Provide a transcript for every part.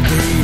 through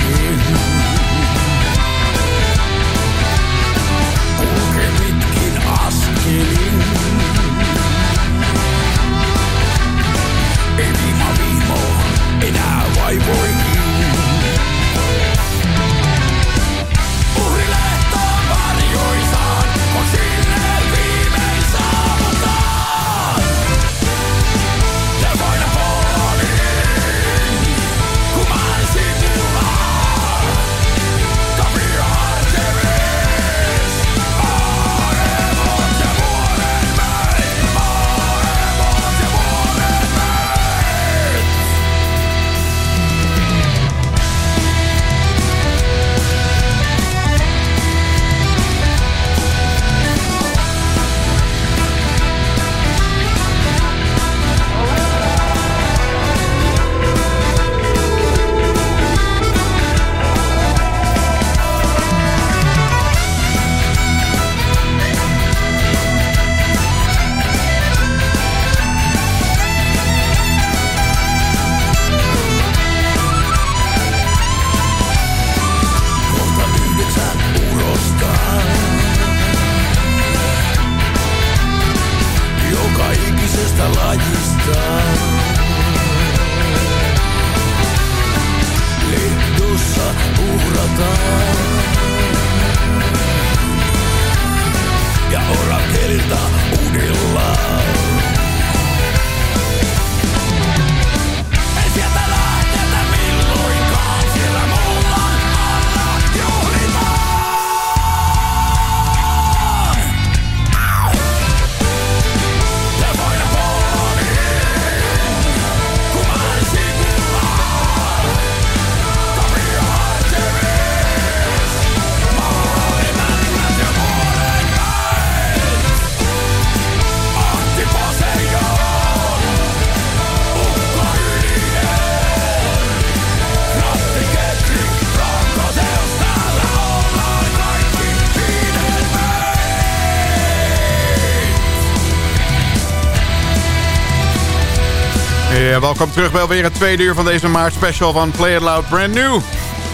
welkom terug bij alweer het tweede uur van deze maart special van Play It Loud Brand New.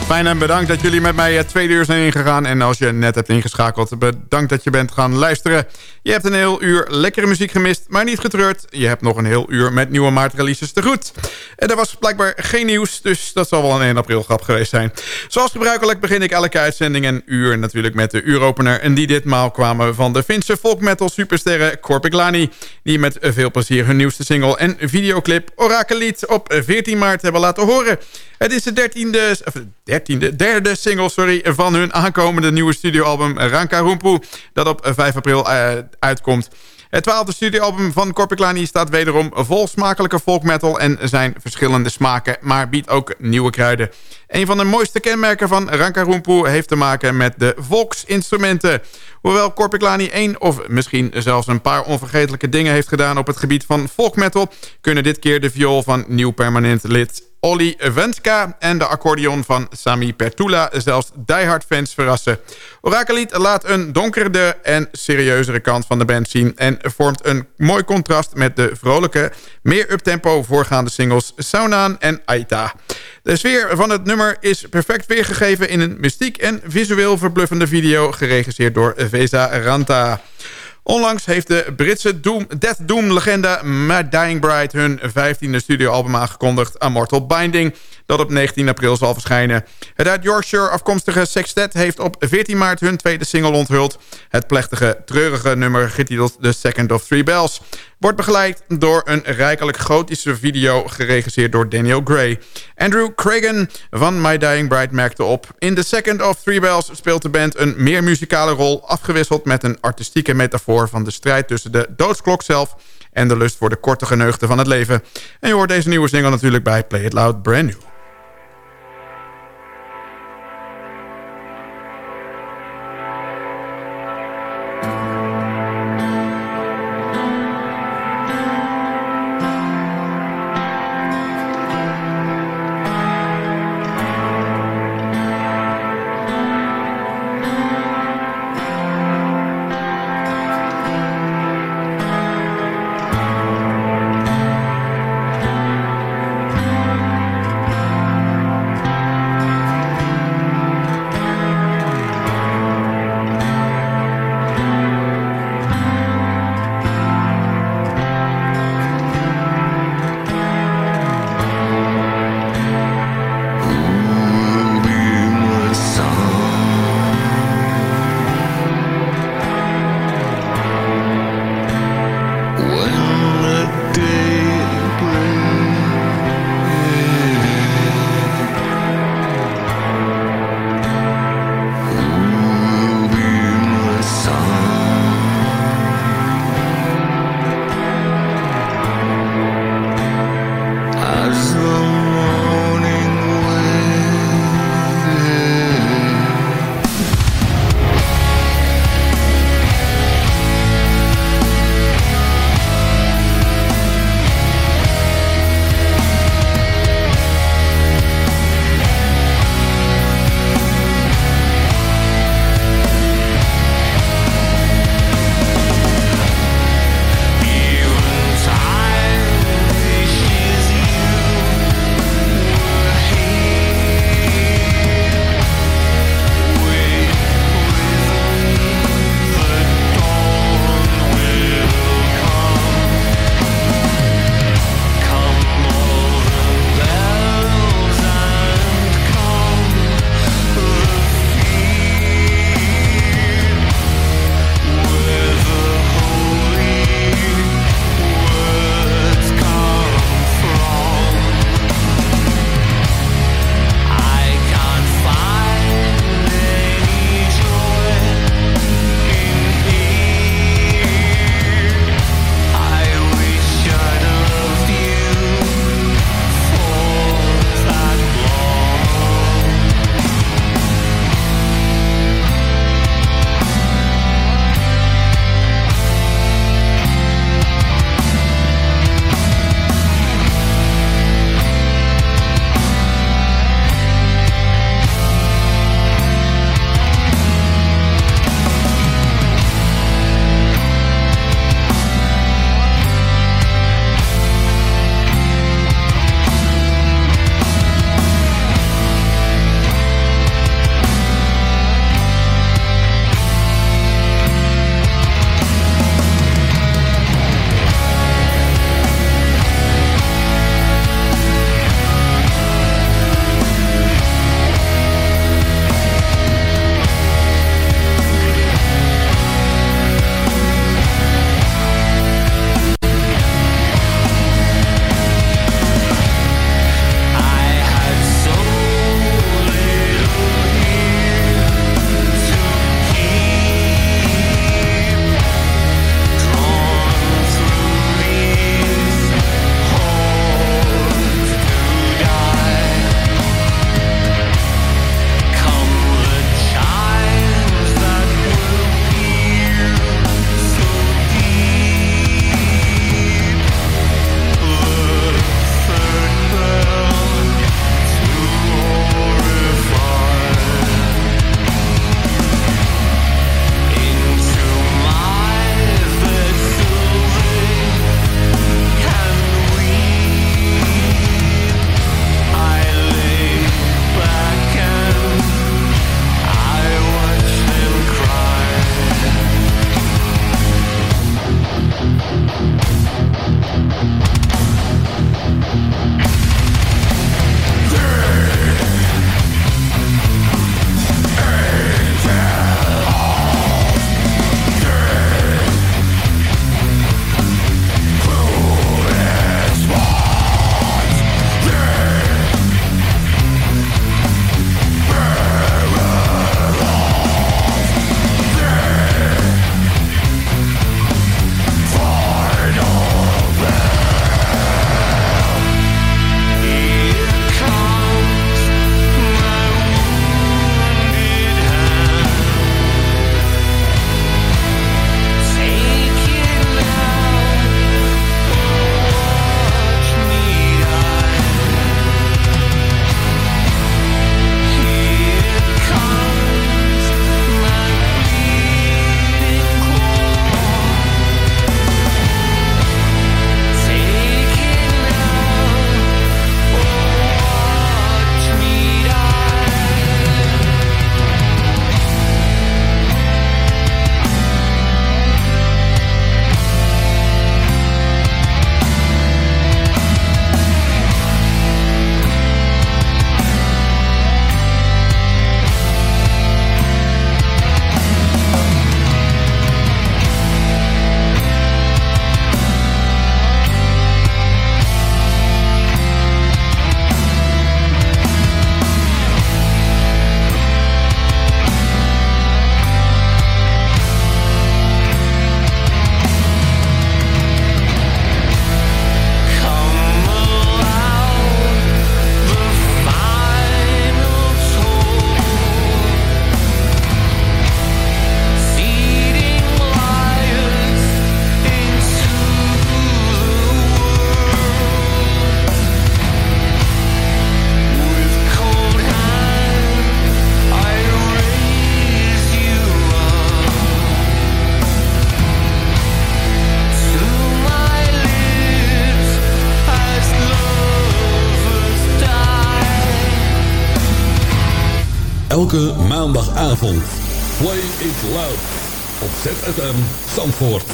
Fijn en bedankt dat jullie met mij het tweede uur zijn ingegaan. En als je net hebt ingeschakeld, bedankt dat je bent gaan luisteren. Je hebt een heel uur lekkere muziek gemist, maar niet getreurd. Je hebt nog een heel uur met nieuwe maartreleases te goed. En er was blijkbaar geen nieuws, dus dat zal wel een 1 april grap geweest zijn. Zoals gebruikelijk begin ik elke uitzending een uur natuurlijk met de uuropener. En die ditmaal kwamen van de Finse folk metal supersterren Korpiklani. Die met veel plezier hun nieuwste single en videoclip Orakellied op 14 maart hebben laten horen. Het is de 13e, of dertiende, derde single sorry, van hun aankomende nieuwe studioalbum Ranka Rumpu, dat op 5 april uitkomt. Het twaalfde studioalbum van Korpiklani staat wederom vol smakelijke folkmetal en zijn verschillende smaken, maar biedt ook nieuwe kruiden. Een van de mooiste kenmerken van Rankarumpu heeft te maken met de volksinstrumenten. Hoewel Korpiklani één of misschien zelfs een paar onvergetelijke dingen heeft gedaan op het gebied van folkmetal, kunnen dit keer de viool van nieuw permanent lid Olly Venska en de accordeon van Sami Pertula zelfs diehard fans verrassen. Orakelied laat een donkerder en serieuzere kant van de band zien... en vormt een mooi contrast met de vrolijke, meer uptempo voorgaande singles Saunaan en Aita. De sfeer van het nummer is perfect weergegeven in een mystiek en visueel verbluffende video... geregisseerd door Vesa Ranta. Onlangs heeft de Britse Doom, Death Doom-legende Mad Dying Bride... hun 15e studioalbum aangekondigd, A Mortal Binding... dat op 19 april zal verschijnen. Het uit Yorkshire afkomstige Sextet heeft op 14 maart hun tweede single onthuld. Het plechtige, treurige nummer getiteld The Second of Three Bells wordt begeleid door een rijkelijk gotische video geregisseerd door Daniel Gray. Andrew Cragen van My Dying Bride merkte op... In The Second of Three Bells speelt de band een meer muzikale rol... afgewisseld met een artistieke metafoor van de strijd tussen de doodsklok zelf... en de lust voor de korte geneugten van het leven. En je hoort deze nieuwe single natuurlijk bij Play It Loud Brand New. Elke maandagavond. Play it loud. Op ZFM Zandvoort.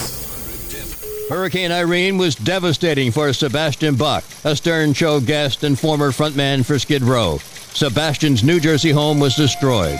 Hurricane Irene was devastating for Sebastian Bach, a Stern Show guest and former frontman for Skid Row. Sebastian's New Jersey home was destroyed.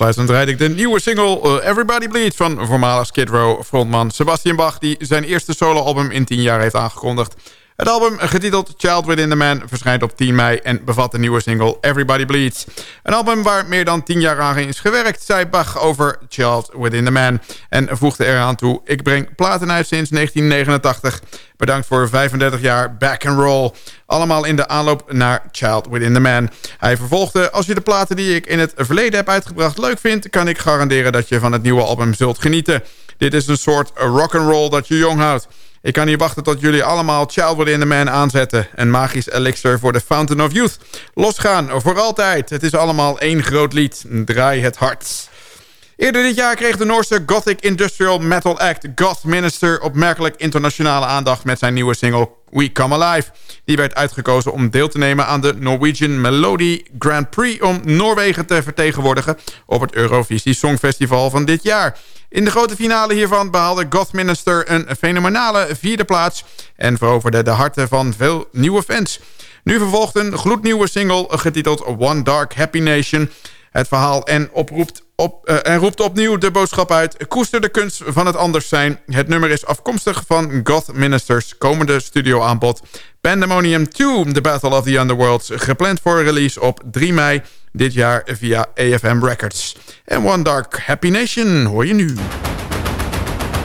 Aansluitend rijd ik de nieuwe single uh, Everybody Bleeds... van voormalig Skid Row frontman Sebastian Bach... die zijn eerste soloalbum in 10 jaar heeft aangekondigd. Het album, getiteld Child Within the Man, verschijnt op 10 mei... en bevat de nieuwe single Everybody Bleeds. Een album waar meer dan 10 jaar aan is gewerkt... zei Bach over Child Within the Man. En voegde eraan toe... ik breng platen uit sinds 1989... Bedankt voor 35 jaar back and roll. Allemaal in de aanloop naar Child Within the Man. Hij vervolgde, als je de platen die ik in het verleden heb uitgebracht leuk vindt... kan ik garanderen dat je van het nieuwe album zult genieten. Dit is een soort rock and roll dat je jong houdt. Ik kan niet wachten tot jullie allemaal Child Within the Man aanzetten. Een magisch elixir voor de Fountain of Youth. Losgaan, voor altijd. Het is allemaal één groot lied. Draai het hart. Eerder dit jaar kreeg de Noorse gothic industrial metal act Goth Minister opmerkelijk internationale aandacht met zijn nieuwe single We Come Alive. Die werd uitgekozen om deel te nemen aan de Norwegian Melody Grand Prix om Noorwegen te vertegenwoordigen op het Eurovisie Songfestival van dit jaar. In de grote finale hiervan behaalde Goth Minister een fenomenale vierde plaats en veroverde de harten van veel nieuwe fans. Nu vervolgt een gloednieuwe single getiteld One Dark Happy Nation het verhaal en, oproept op, uh, en roept opnieuw de boodschap uit... koester de kunst van het anders zijn. Het nummer is afkomstig van Goth Ministers komende studioaanbod... Pandemonium 2, The Battle of the Underworlds... gepland voor release op 3 mei dit jaar via AFM Records. En One Dark Happy Nation hoor je nu.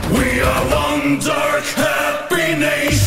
We are one dark happy nation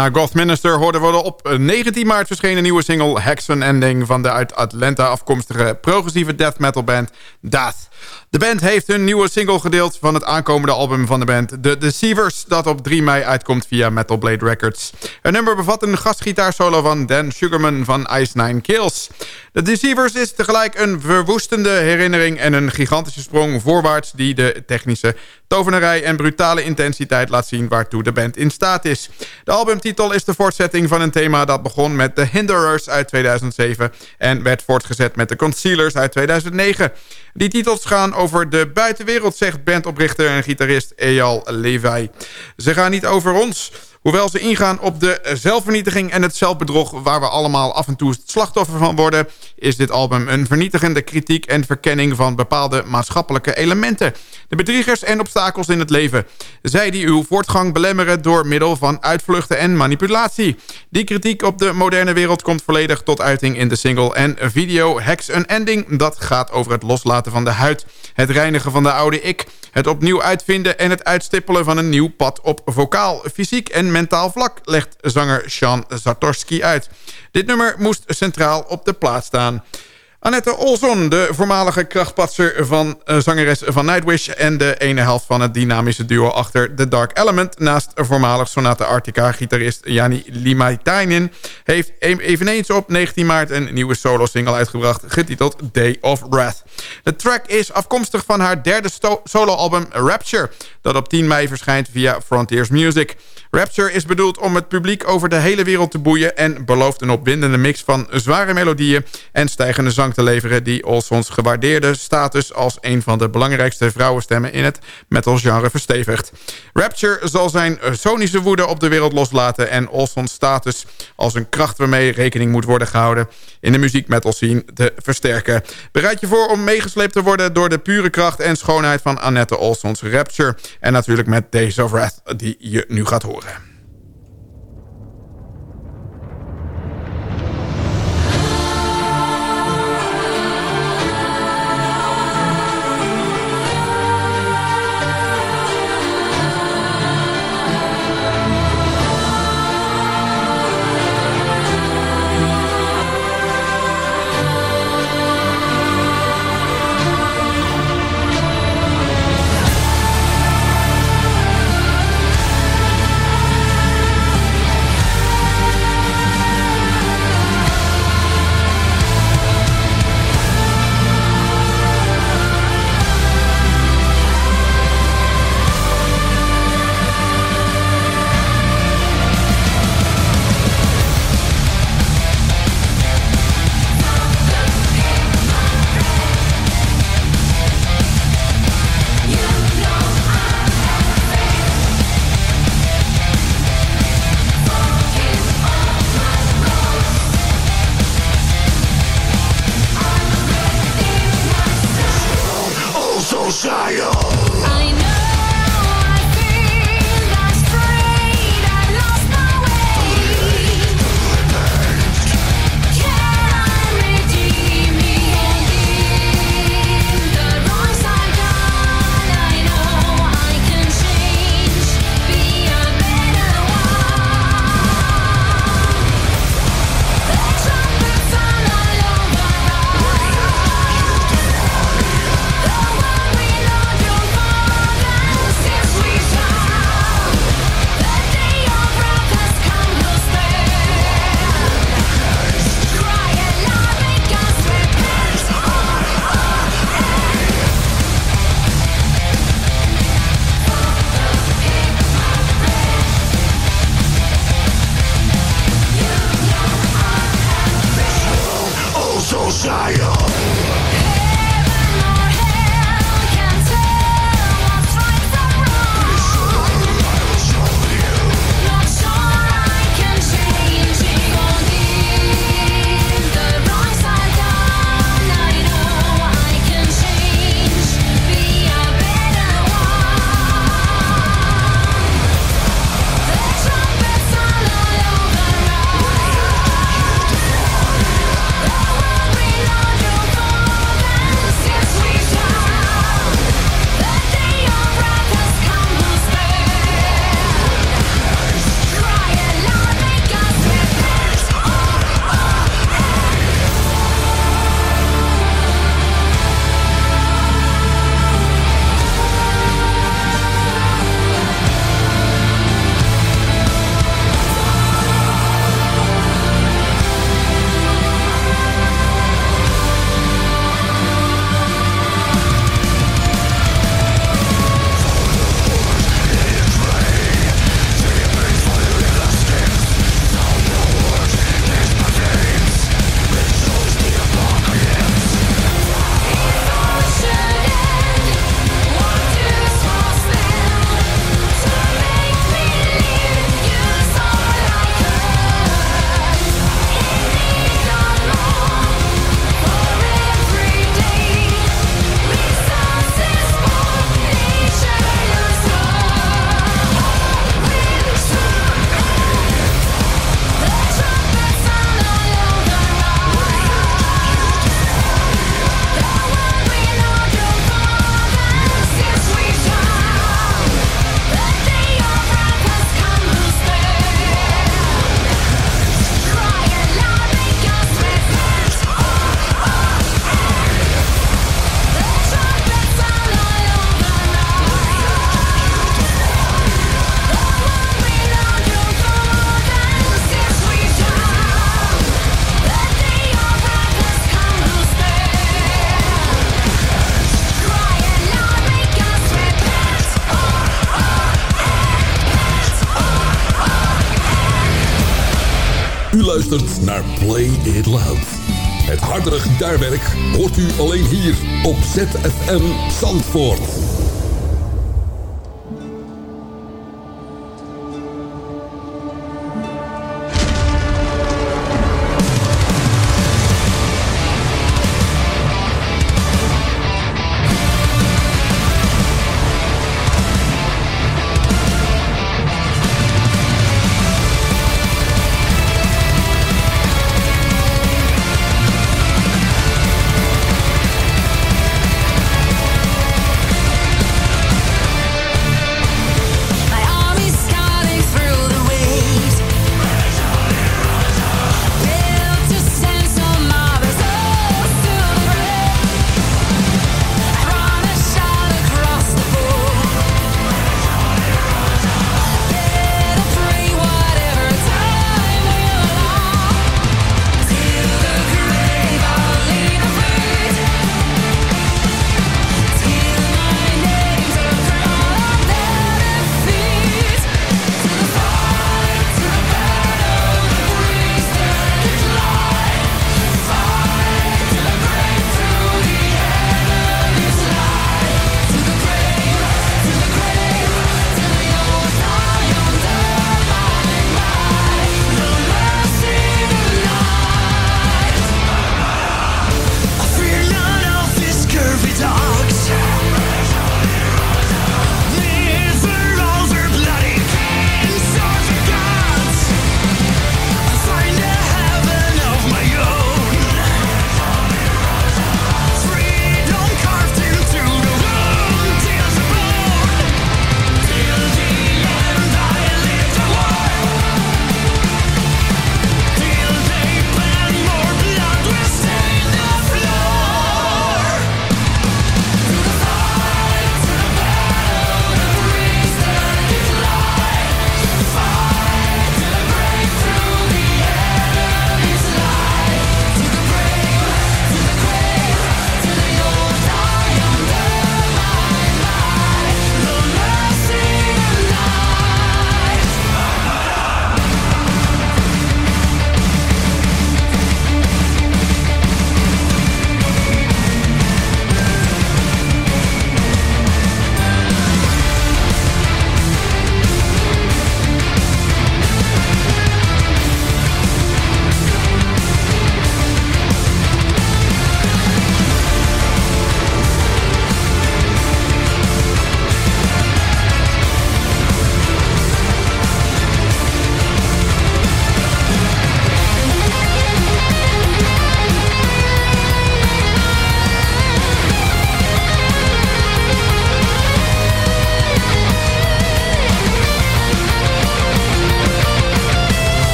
na Goth Minister hoorden we op 19 maart verschenen nieuwe single Hexen Ending... van de uit Atlanta afkomstige progressieve death metal band Death. De band heeft hun nieuwe single gedeeld van het aankomende album van de band... The Deceivers, dat op 3 mei uitkomt via Metal Blade Records. Het nummer bevat een gastgitaarsolo van Dan Sugarman van Ice Nine Kills. The Deceivers is tegelijk een verwoestende herinnering... en een gigantische sprong voorwaarts die de technische tovenarij en brutale intensiteit laat zien waartoe de band in staat is. De albumtitel is de voortzetting van een thema dat begon met The Hinderers uit 2007 en werd voortgezet met The Concealers uit 2009. Die titels gaan over de buitenwereld, zegt bandoprichter en gitarist Eyal Levi. Ze gaan niet over ons... Hoewel ze ingaan op de zelfvernietiging en het zelfbedrog... waar we allemaal af en toe het slachtoffer van worden... is dit album een vernietigende kritiek en verkenning van bepaalde maatschappelijke elementen. De bedriegers en obstakels in het leven. Zij die uw voortgang belemmeren door middel van uitvluchten en manipulatie. Die kritiek op de moderne wereld komt volledig tot uiting in de single en video Hex een Ending. Dat gaat over het loslaten van de huid, het reinigen van de oude ik... het opnieuw uitvinden en het uitstippelen van een nieuw pad op vocaal, fysiek en mentaal vlak... legt zanger Sean Zatorski uit. Dit nummer moest centraal op de plaats staan. Annette Olson, de voormalige krachtpatser van uh, zangeres van Nightwish... en de ene helft van het dynamische duo achter The Dark Element... naast voormalig Sonata Arctica-gitarist Jani Limaitainen... heeft e- eveneens op 19 maart een nieuwe solo-single uitgebracht... getiteld Day of Wrath. De track is afkomstig van haar derde soloalbum Rapture... dat op 10 mei verschijnt via Frontiers Music... Rapture is bedoeld om het publiek over de hele wereld te boeien... en belooft een opwindende mix van zware melodieën en stijgende zang te leveren... die Olsons gewaardeerde status als een van de belangrijkste vrouwenstemmen in het metalgenre verstevigt. Rapture zal zijn sonische woede op de wereld loslaten... en Olsons status als een kracht waarmee rekening moet worden gehouden... in de muziek metal scene te versterken. Bereid je voor om meegesleept te worden door de pure kracht en schoonheid van Annette Olsons Rapture... en natuurlijk met Days of Wrath die je nu gaat horen. U Messiah! ZFM Zandvoort.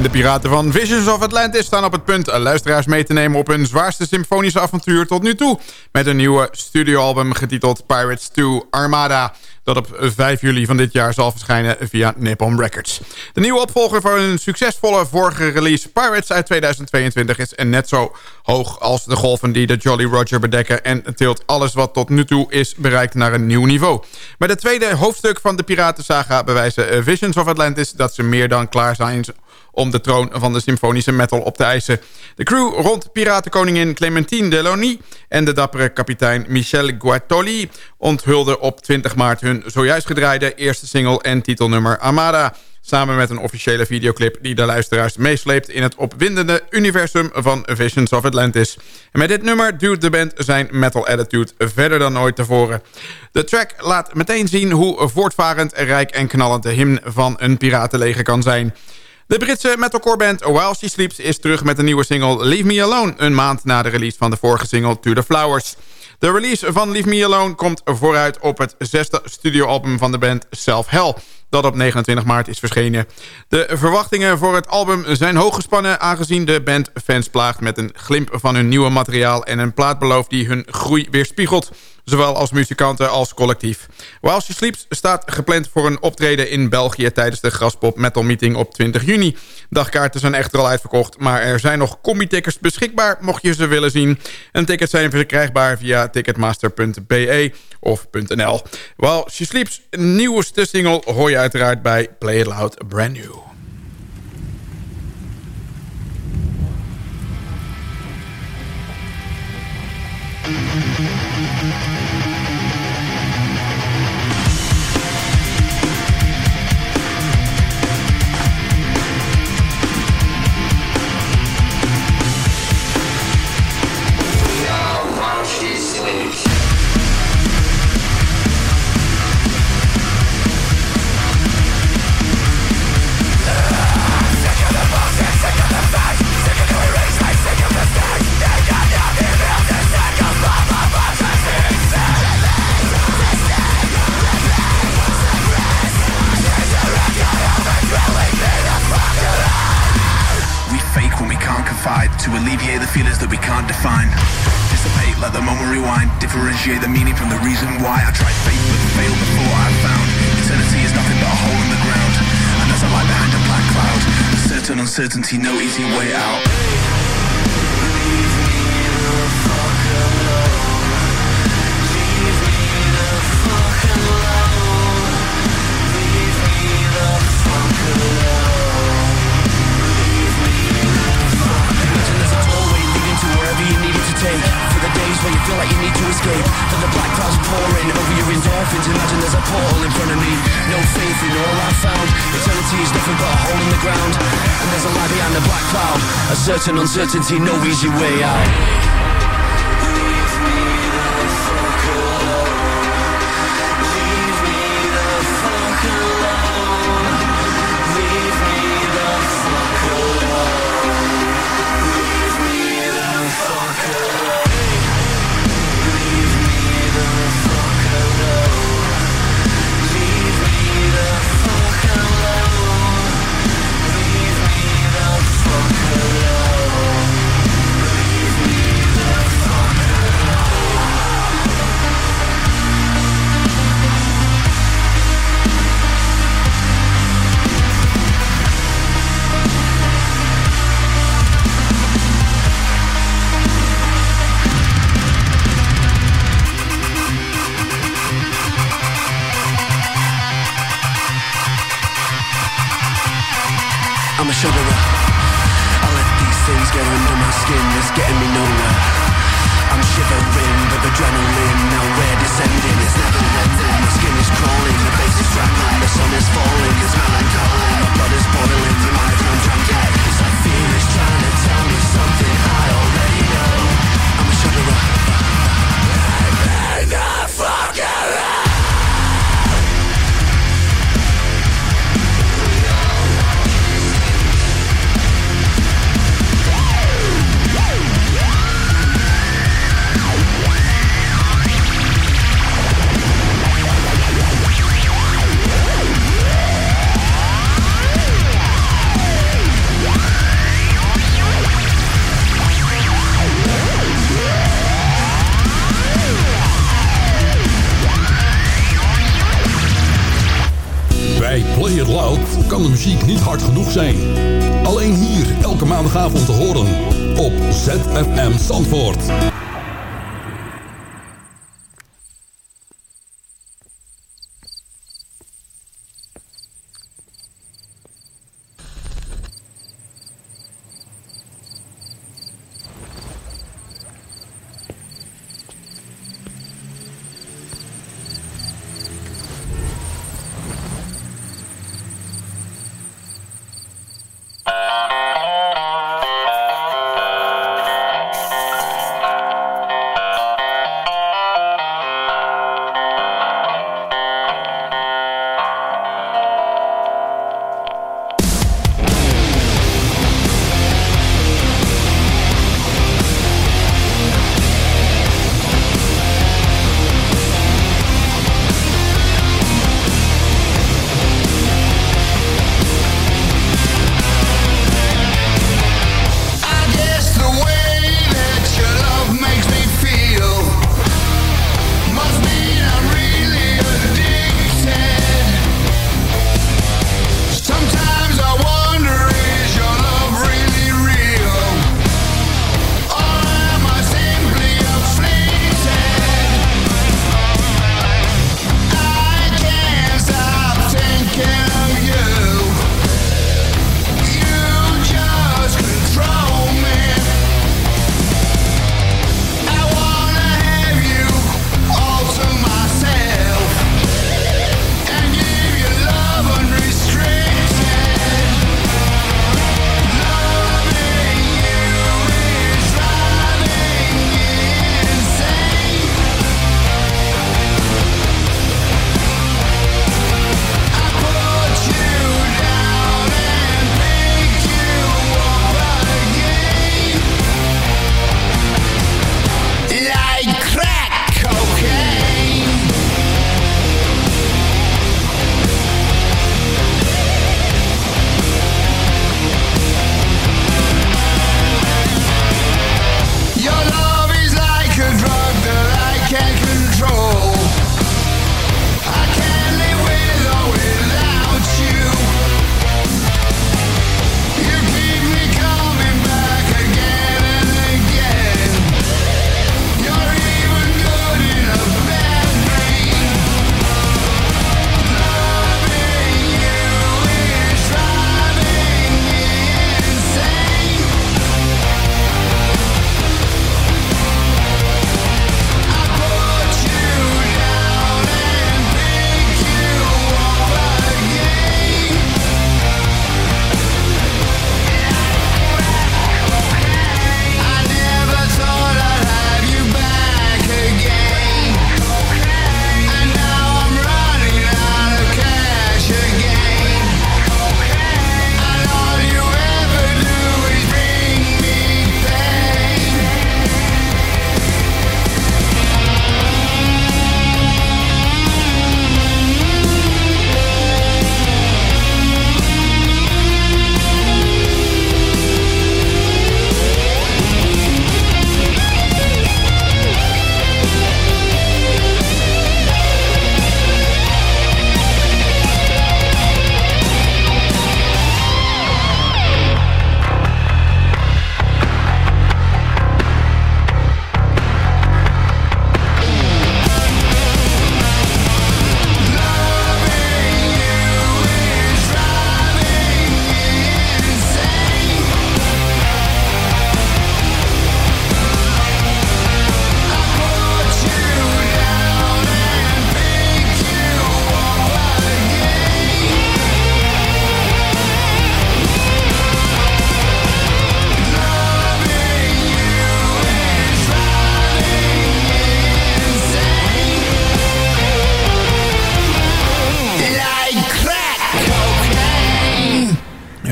De piraten van Visions of Atlantis staan op het punt luisteraars mee te nemen op hun zwaarste symfonische avontuur tot nu toe. Met een nieuwe studioalbum getiteld Pirates 2 Armada. Dat op 5 juli van dit jaar zal verschijnen via Nippon Records. De nieuwe opvolger van hun succesvolle vorige release Pirates uit 2022 is net zo hoog als de golven die de Jolly Roger bedekken... en tilt alles wat tot nu toe is bereikt naar een nieuw niveau. Met het tweede hoofdstuk van de Piratensaga bewijzen Visions of Atlantis... dat ze meer dan klaar zijn om de troon van de symfonische metal op te eisen. De crew rond piratenkoningin Clementine Delony en de dappere kapitein Michel Guattoli onthulden op 20 maart hun zojuist gedraaide eerste single en titelnummer Amada. Samen met een officiële videoclip die de luisteraars meesleept... in het opwindende universum van Visions of Atlantis. En met dit nummer duwt de band zijn metal attitude verder dan ooit tevoren. De track laat meteen zien hoe voortvarend, rijk en knallend de hymn van een piratenleger kan zijn... De Britse metalcore band While She Sleeps is terug met een nieuwe single Leave Me Alone... een maand na de release van de vorige single To The Flowers. De release van Leave Me Alone komt vooruit op het zesde studioalbum van de band Self Hell dat op 29 maart is verschenen. De verwachtingen voor het album zijn hoog gespannen... aangezien de band fans plaagt met een glimp van hun nieuwe materiaal... en een plaatbeloof die hun groei weerspiegelt zowel als muzikanten als collectief. While She Sleeps staat gepland voor een optreden in België... tijdens de Graspop Metal Meeting op 20 juni. Dagkaarten zijn echter al uitverkocht, maar er zijn nog combi-tickets beschikbaar... mocht je ze willen zien. En tickets zijn verkrijgbaar via ticketmaster.be of .nl. While She Sleeps, nieuwste single, hoor je uiteraard bij Play It Loud Brand New. Certain uncertainty, no easy way out. Certain uncertainty, no easy way out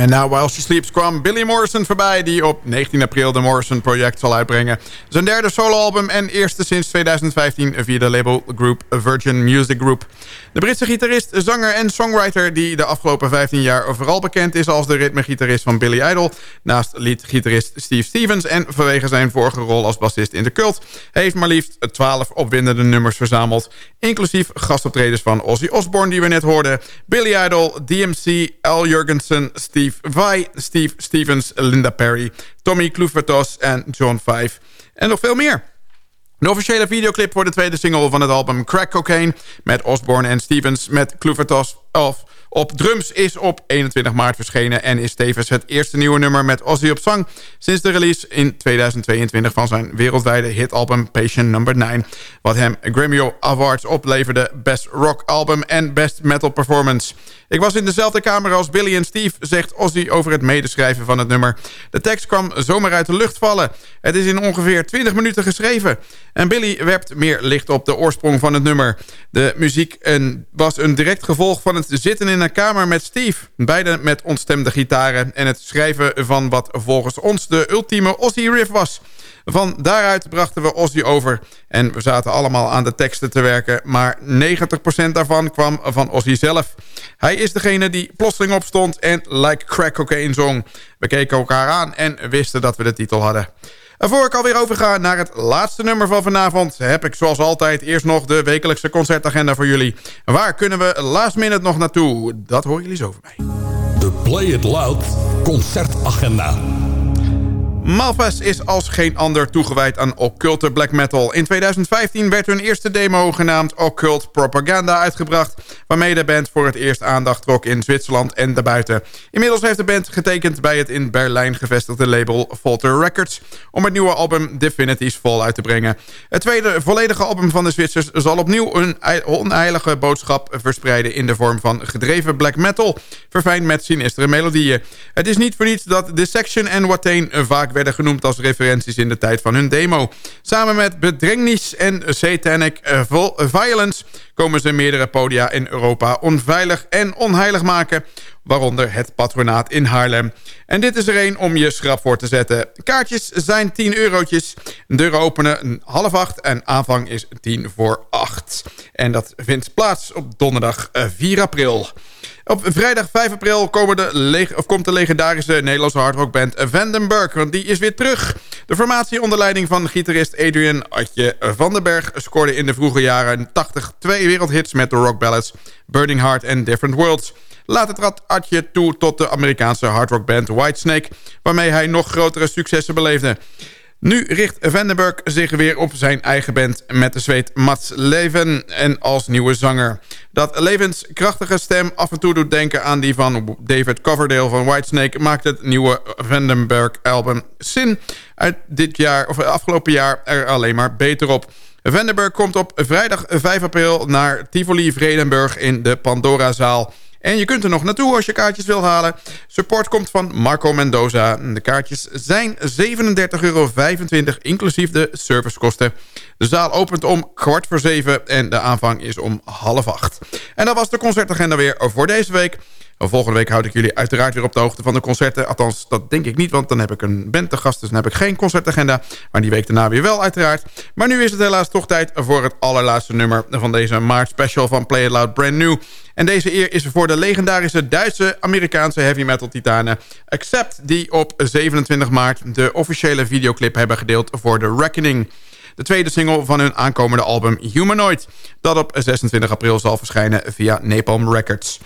En Now While She Sleeps kwam Billy Morrison voorbij... die op 19 april de Morrison Project zal uitbrengen. Zijn derde soloalbum en eerste sinds 2015 via de label Group Virgin Music Group. De Britse gitarist, zanger en songwriter... die de afgelopen 15 jaar vooral bekend is als de ritmegitarist van Billy Idol... naast leadgitarist Steve Stevens... en vanwege zijn vorige rol als bassist in The Cult... heeft maar liefst 12 opwindende nummers verzameld... inclusief gastoptredens van Ozzy Osbourne die we net hoorden... Billy Idol, DMC, Al Jurgensen, Steve Vai, Steve Stevens, Linda Perry... Tommy Cluvertos en John Five. En nog veel meer. De officiële videoclip voor de tweede single van het album Crack Cocaine... met Osborne en Stevens met Cluvertos of op drums is op 21 maart verschenen... en is tevens het eerste nieuwe nummer met Ozzy op zang... sinds de release in 2022 van zijn wereldwijde hitalbum Patient Number 9... wat hem Grammy Awards opleverde Best Rock Album en Best Metal Performance... Ik was in dezelfde kamer als Billy en Steve, zegt Ozzy over het medeschrijven van het nummer. De tekst kwam zomaar uit de lucht vallen. Het is in ongeveer 20 minuten geschreven. En Billy werpt meer licht op de oorsprong van het nummer. De muziek was een direct gevolg van het zitten in een kamer met Steve. Beide met ontstemde gitaren en het schrijven van wat volgens ons de ultieme Ozzy-riff was... Van daaruit brachten we Ozzy over. En we zaten allemaal aan de teksten te werken. Maar 90% daarvan kwam van Ozzy zelf. Hij is degene die plotseling opstond en Like Crack Cocaine zong. We keken elkaar aan en wisten dat we de titel hadden. En voor ik alweer overga naar het laatste nummer van vanavond... heb ik zoals altijd eerst nog de wekelijkse concertagenda voor jullie. Waar kunnen we last minute nog naartoe? Dat horen jullie zo van mij. De Play It Loud concertagenda. Malphas is als geen ander toegewijd aan occulte black metal. In 2015 werd hun eerste demo genaamd Occult Propaganda uitgebracht... waarmee de band voor het eerst aandacht trok in Zwitserland en daarbuiten. Inmiddels heeft de band getekend bij het in Berlijn gevestigde label Volter Records... om het nieuwe album Divinities vol uit te brengen. Het tweede volledige album van de Zwitsers zal opnieuw een onheilige boodschap verspreiden... in de vorm van gedreven black metal, verfijnd met sinistere melodieën. Het is niet voor niets dat Dissection en Watain vaak genoemd als referenties in de tijd van hun demo. Samen met Bedrengnis en Satanic eh, Violence komen ze meerdere podia in Europa onveilig en onheilig maken waaronder het patronaat in Haarlem. En dit is er een om je schrap voor te zetten. Kaartjes zijn 10 eurotjes. Deuren openen half acht en aanvang is 10 voor 8. En dat vindt plaats op donderdag 4 eh, april. Op vrijdag 5 april komen de of komt de legendarische Nederlandse hardrockband Vandenberg. Want die is weer terug. De formatie onder leiding van gitarist Adrian Atje van den Berg... scoorde in de vroege jaren 80 twee wereldhits met de rockballads... Burning Heart en Different Worlds. Later trad Atje toe tot de Amerikaanse hardrockband Whitesnake... waarmee hij nog grotere successen beleefde. Nu richt Vandenberg zich weer op zijn eigen band met de zweet Mats Leven en als nieuwe zanger. Dat Levens krachtige stem af en toe doet denken aan die van David Coverdale van Whitesnake... maakt het nieuwe Vandenberg-album Sin uit dit jaar, of afgelopen jaar er alleen maar beter op. Vandenberg komt op vrijdag 5 april naar Tivoli Vredenburg in de Pandora-zaal... En je kunt er nog naartoe als je kaartjes wil halen. Support komt van Marco Mendoza. De kaartjes zijn 37,25 euro, inclusief de servicekosten. De zaal opent om kwart voor zeven en de aanvang is om half acht. En dat was de concertagenda weer voor deze week. Volgende week houd ik jullie uiteraard weer op de hoogte van de concerten. Althans, dat denk ik niet, want dan heb ik een band te gast. Dus dan heb ik geen concertagenda. Maar die week daarna weer wel uiteraard. Maar nu is het helaas toch tijd voor het allerlaatste nummer... van deze maart special van Play It Loud Brand New. En deze eer is voor de legendarische Duitse-Amerikaanse heavy metal titanen... Accept, die op 27 maart de officiële videoclip hebben gedeeld voor The Reckoning... De tweede single van hun aankomende album Humanoid... dat op 26 april zal verschijnen via Napalm Records.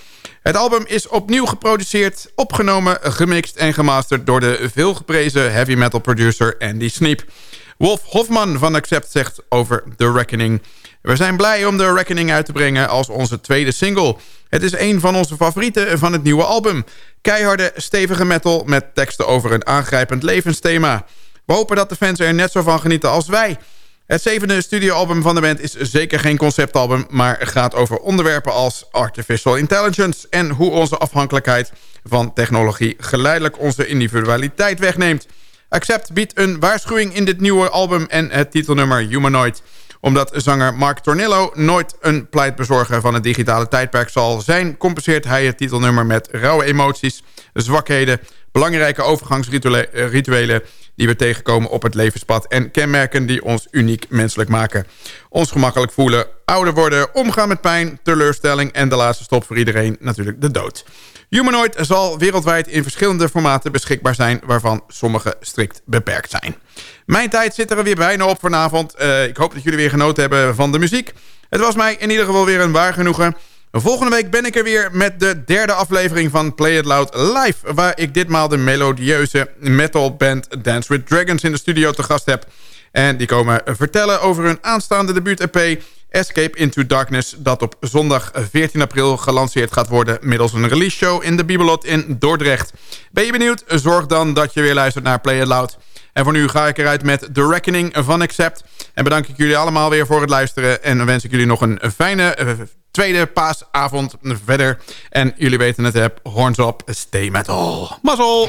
Het album is opnieuw geproduceerd, opgenomen, gemixt en gemasterd... door de veelgeprezen heavy metal producer Andy Sneap. Wolf Hofman van Accept zegt over The Reckoning... We zijn blij om The Reckoning uit te brengen als onze tweede single. Het is een van onze favorieten van het nieuwe album. Keiharde, stevige metal met teksten over een aangrijpend levensthema. We hopen dat de fans er net zo van genieten als wij... Het zevende studioalbum van de band is zeker geen conceptalbum... maar gaat over onderwerpen als artificial intelligence... en hoe onze afhankelijkheid van technologie geleidelijk onze individualiteit wegneemt. Accept biedt een waarschuwing in dit nieuwe album en het titelnummer Humanoid omdat zanger Mark Tornillo nooit een pleitbezorger van het digitale tijdperk zal zijn... compenseert hij het titelnummer met rauwe emoties zwakheden... belangrijke overgangsrituelen die we tegenkomen op het levenspad... en kenmerken die ons uniek menselijk maken. Ons gemakkelijk voelen, ouder worden, omgaan met pijn, teleurstelling... en de laatste stop voor iedereen natuurlijk de dood. Humanoid zal wereldwijd in verschillende formaten beschikbaar zijn... waarvan sommige strikt beperkt zijn. Mijn tijd zit er weer bijna op vanavond. Uh, ik hoop dat jullie weer genoten hebben van de muziek. Het was mij in ieder geval weer een waar genoegen. Volgende week ben ik er weer met de derde aflevering van Play It Loud Live... waar ik ditmaal de melodieuze metal band Dance With Dragons in de studio te gast heb. En die komen vertellen over hun aanstaande debuut-EP Escape Into Darkness... dat op zondag 14 april gelanceerd gaat worden... middels een release show in de Bibelot in Dordrecht. Ben je benieuwd? Zorg dan dat je weer luistert naar Play It Loud... En voor nu ga ik eruit met The Reckoning van Accept. En bedank ik jullie allemaal weer voor het luisteren. En wens ik jullie nog een fijne uh, tweede paasavond verder. En jullie weten het, heb horns op, stay metal. Mazzel!